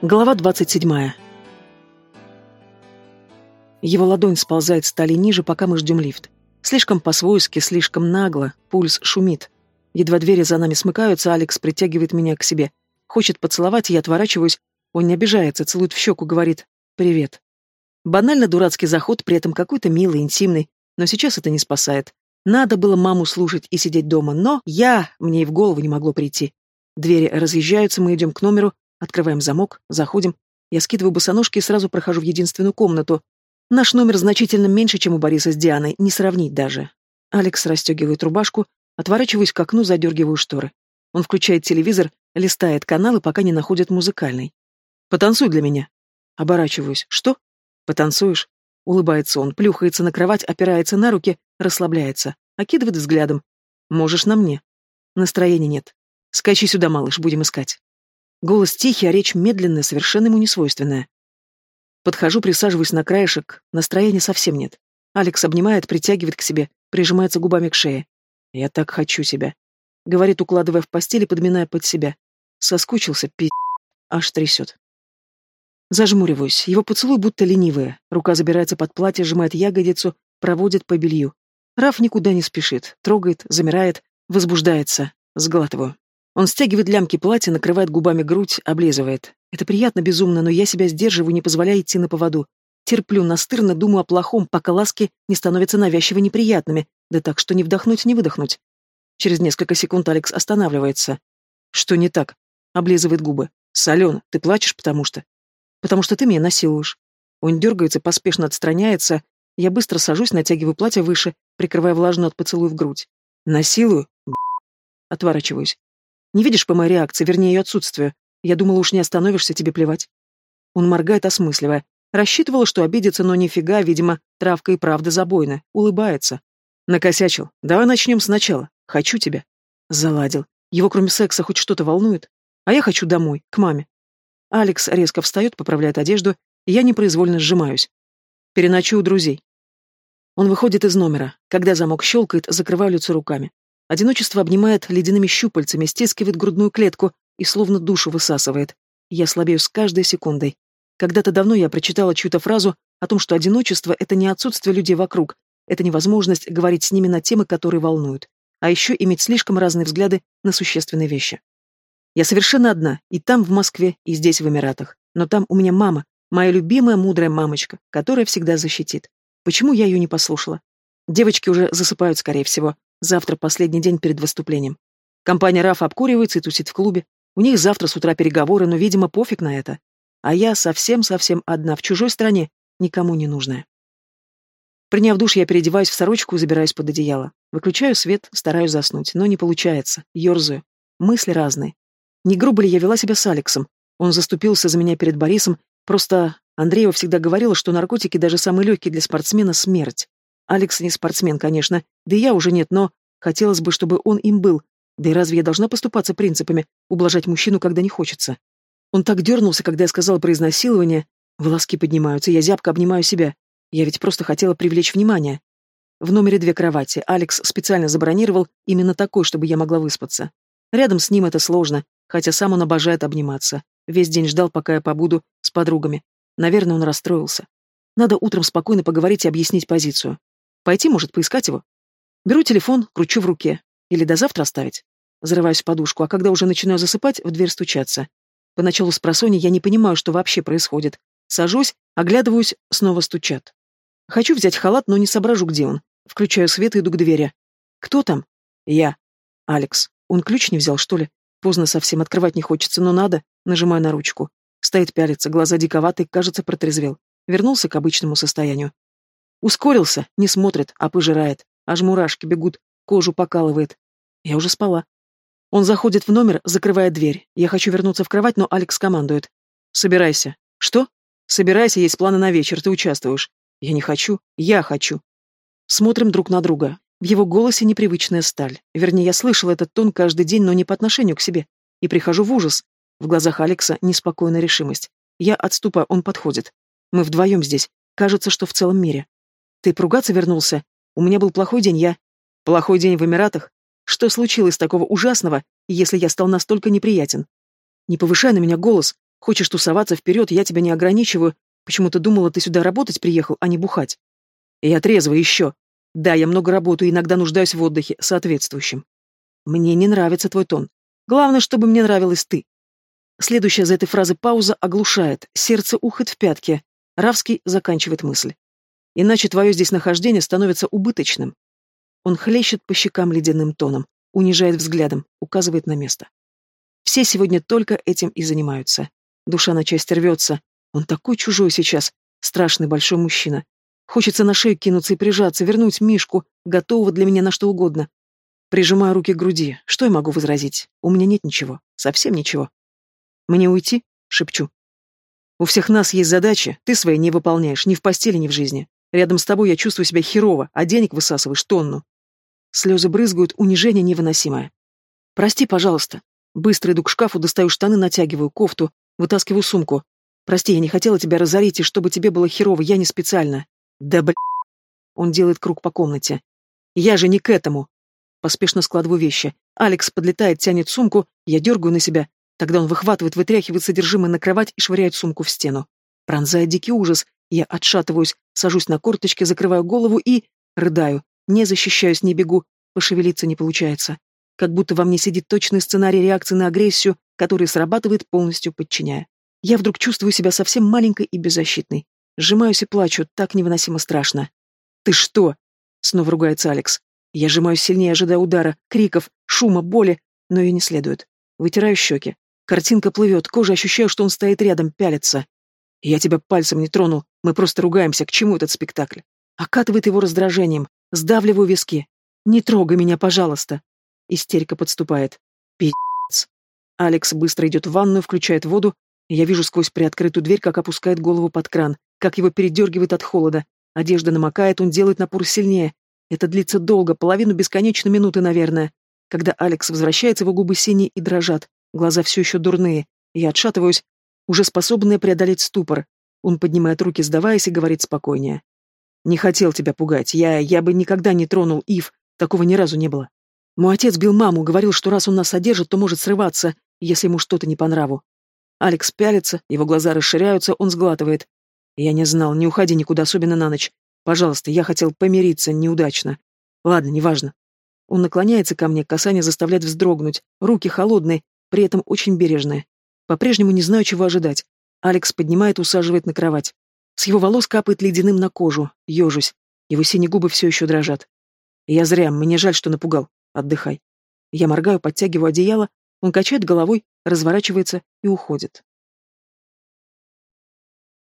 Глава двадцать седьмая. Его ладонь сползает с стали ниже, пока мы ждем лифт. Слишком по-свойски, слишком нагло, пульс шумит. Едва двери за нами смыкаются, Алекс притягивает меня к себе. Хочет поцеловать, я отворачиваюсь. Он не обижается, целует в щеку, говорит «Привет». Банально дурацкий заход, при этом какой-то милый, интимный, но сейчас это не спасает. Надо было маму слушать и сидеть дома, но я, мне и в голову не могло прийти. Двери разъезжаются, мы идем к номеру, открываем замок, заходим. Я скидываю босоножки и сразу прохожу в единственную комнату. Наш номер значительно меньше, чем у Бориса с Дианой, не сравнить даже. Алекс расстегивает рубашку, отворачиваюсь к окну, задергиваю шторы. Он включает телевизор, листает каналы, пока не находит музыкальный. «Потанцуй для меня». Оборачиваюсь. «Что?» «Потанцуешь?» Улыбается он, плюхается на кровать, опирается на руки, расслабляется, окидывает взглядом. «Можешь на мне». Настроения нет. «Скачи сюда, малыш, будем искать». Голос тихий, а речь медленная, совершенно ему несвойственная. Подхожу, присаживаюсь на краешек, настроения совсем нет. Алекс обнимает, притягивает к себе, прижимается губами к шее. «Я так хочу тебя», — говорит, укладывая в постель и подминая под себя. Соскучился, пи***, аж трясет. Зажмуриваюсь, его поцелуй будто ленивая. Рука забирается под платье, сжимает ягодицу, проводит по белью. Раф никуда не спешит, трогает, замирает, возбуждается. Сглатываю. Он стягивает лямки платья, накрывает губами грудь, облизывает. Это приятно безумно, но я себя сдерживаю, не позволяя идти на поводу. Терплю настырно, думаю о плохом, пока ласки не становятся навязчиво неприятными, да так, что не вдохнуть, не выдохнуть. Через несколько секунд Алекс останавливается. Что не так? Облизывает губы. Солен, ты плачешь, потому что... Потому что ты меня насилуешь. Он дергается, поспешно отстраняется. Я быстро сажусь, натягиваю платье выше, прикрывая влажную от поцелуя в грудь. Насилую? Отворачиваюсь. Не видишь по моей реакции, вернее, ее отсутствию. Я думала, уж не остановишься, тебе плевать. Он моргает, осмысливая. Рассчитывала, что обидится, но нифига, видимо, травка и правда забойна. Улыбается. Накосячил. Давай начнем сначала. Хочу тебя. Заладил. Его кроме секса хоть что-то волнует? А я хочу домой, к маме. Алекс резко встает, поправляет одежду, и я непроизвольно сжимаюсь. Переночую у друзей. Он выходит из номера. Когда замок щелкает, закрываю лицо руками. Одиночество обнимает ледяными щупальцами, стискивает грудную клетку и словно душу высасывает. Я слабею с каждой секундой. Когда-то давно я прочитала чью-то фразу о том, что одиночество — это не отсутствие людей вокруг, это невозможность говорить с ними на темы, которые волнуют, а еще иметь слишком разные взгляды на существенные вещи. Я совершенно одна, и там, в Москве, и здесь, в Эмиратах. Но там у меня мама, моя любимая мудрая мамочка, которая всегда защитит. Почему я ее не послушала? Девочки уже засыпают, скорее всего. Завтра последний день перед выступлением. Компания РАФ обкуривается и тусит в клубе. У них завтра с утра переговоры, но, видимо, пофиг на это. А я совсем-совсем одна, в чужой стране, никому не нужная. Приняв душ, я переодеваюсь в сорочку и забираюсь под одеяло. Выключаю свет, стараюсь заснуть, но не получается. Ёрзаю. Мысли разные. Не грубо ли я вела себя с Алексом? Он заступился за меня перед Борисом, просто Андреева всегда говорила, что наркотики даже самые легкие для спортсмена — смерть. Алекс не спортсмен, конечно, да и я уже нет, но хотелось бы, чтобы он им был. Да и разве я должна поступаться принципами, ублажать мужчину, когда не хочется? Он так дернулся, когда я сказала про изнасилование. Волоски поднимаются, я зябко обнимаю себя. Я ведь просто хотела привлечь внимание. В номере две кровати. Алекс специально забронировал именно такой, чтобы я могла выспаться. Рядом с ним это сложно, хотя сам он обожает обниматься. Весь день ждал, пока я побуду с подругами. Наверное, он расстроился. Надо утром спокойно поговорить и объяснить позицию. Пойти, может, поискать его? Беру телефон, кручу в руке. Или до завтра оставить? Зарываюсь в подушку, а когда уже начинаю засыпать, в дверь стучаться. Поначалу с просони я не понимаю, что вообще происходит. Сажусь, оглядываюсь, снова стучат. Хочу взять халат, но не соображу, где он. Включаю свет и иду к двери. Кто там? Я. Алекс. Он ключ не взял, что ли? Поздно совсем, открывать не хочется, но надо. Нажимаю на ручку. Стоит пялится, глаза диковатые, кажется, протрезвел. Вернулся к обычному состоянию. Ускорился, не смотрит, а пожирает. Аж мурашки бегут, кожу покалывает. Я уже спала. Он заходит в номер, закрывает дверь. Я хочу вернуться в кровать, но Алекс командует. «Собирайся». «Что?» «Собирайся, есть планы на вечер, ты участвуешь». «Я не хочу. Я хочу». Смотрим друг на друга. В его голосе непривычная сталь. Вернее, я слышал этот тон каждый день, но не по отношению к себе. И прихожу в ужас. В глазах Алекса неспокойная решимость. Я отступаю, он подходит. Мы вдвоем здесь. Кажется, что в целом мире. Ты поругаться вернулся? У меня был плохой день, я... Плохой день в Эмиратах? Что случилось такого ужасного, если я стал настолько неприятен? Не повышай на меня голос. Хочешь тусоваться вперед, я тебя не ограничиваю. Почему-то думала, ты сюда работать приехал, а не бухать. И трезвый еще. Да, я много работаю иногда нуждаюсь в отдыхе, соответствующем. Мне не нравится твой тон. Главное, чтобы мне нравилась ты. Следующая за этой фразы пауза оглушает, сердце ухает в пятки. Равский заканчивает мысль. Иначе твое здесь нахождение становится убыточным. Он хлещет по щекам ледяным тоном, унижает взглядом, указывает на место. Все сегодня только этим и занимаются. Душа на части рвется. Он такой чужой сейчас, страшный большой мужчина. Хочется на шею кинуться и прижаться, вернуть Мишку, готового для меня на что угодно. Прижимаю руки к груди. Что я могу возразить? У меня нет ничего. Совсем ничего. Мне уйти? Шепчу. У всех нас есть задачи, ты свои не выполняешь, ни в постели, ни в жизни. Рядом с тобой я чувствую себя херово, а денег высасываешь тонну. Слезы брызгают, унижение невыносимое. Прости, пожалуйста. Быстро иду к шкафу, достаю штаны, натягиваю кофту, вытаскиваю сумку. Прости, я не хотела тебя разорить, и чтобы тебе было херово, я не специально. Да бля... Он делает круг по комнате. Я же не к этому. Поспешно складываю вещи. Алекс подлетает, тянет сумку, я дергаю на себя. Тогда он выхватывает, вытряхивает содержимое на кровать и швыряет сумку в стену. Пронзает дикий ужас. Я отшатываюсь, сажусь на корточки, закрываю голову и... рыдаю. Не защищаюсь, не бегу. Пошевелиться не получается. Как будто во мне сидит точный сценарий реакции на агрессию, который срабатывает полностью подчиняя. Я вдруг чувствую себя совсем маленькой и беззащитной. Сжимаюсь и плачу, так невыносимо страшно. «Ты что?» — снова ругается Алекс. Я сжимаюсь сильнее, ожидая удара, криков, шума, боли, но ее не следует. Вытираю щеки. Картинка плывет, кожа ощущаю, что он стоит рядом, пялится. Я тебя пальцем не тронул, мы просто ругаемся, к чему этот спектакль? Окатывает его раздражением, сдавливаю виски. Не трогай меня, пожалуйста. Истерика подступает. Пиздец. Алекс быстро идет в ванную, включает воду, я вижу сквозь приоткрытую дверь, как опускает голову под кран, как его передергивает от холода. Одежда намокает, он делает напор сильнее, это длится долго, половину бесконечной минуты, наверное. Когда Алекс возвращается, его губы синие и дрожат, глаза все еще дурные. Я отшатываюсь, уже способная преодолеть ступор. Он поднимает руки, сдаваясь, и говорит спокойнее. «Не хотел тебя пугать. Я... я бы никогда не тронул Ив. Такого ни разу не было. Мой отец бил маму, говорил, что раз он нас содержит, то может срываться, если ему что-то не по нраву. Алекс пялится, его глаза расширяются, он сглатывает. Я не знал, не уходи никуда, особенно на ночь. Пожалуйста, я хотел помириться, неудачно. Ладно, неважно. Он наклоняется ко мне, касание заставляет вздрогнуть, руки холодные, при этом очень бережные. По-прежнему не знаю, чего ожидать. Алекс поднимает, усаживает на кровать. С его волос капает ледяным на кожу, ежусь. Его синие губы все еще дрожат. Я зря, мне жаль, что напугал. Отдыхай. Я моргаю, подтягиваю одеяло, он качает головой, разворачивается и уходит.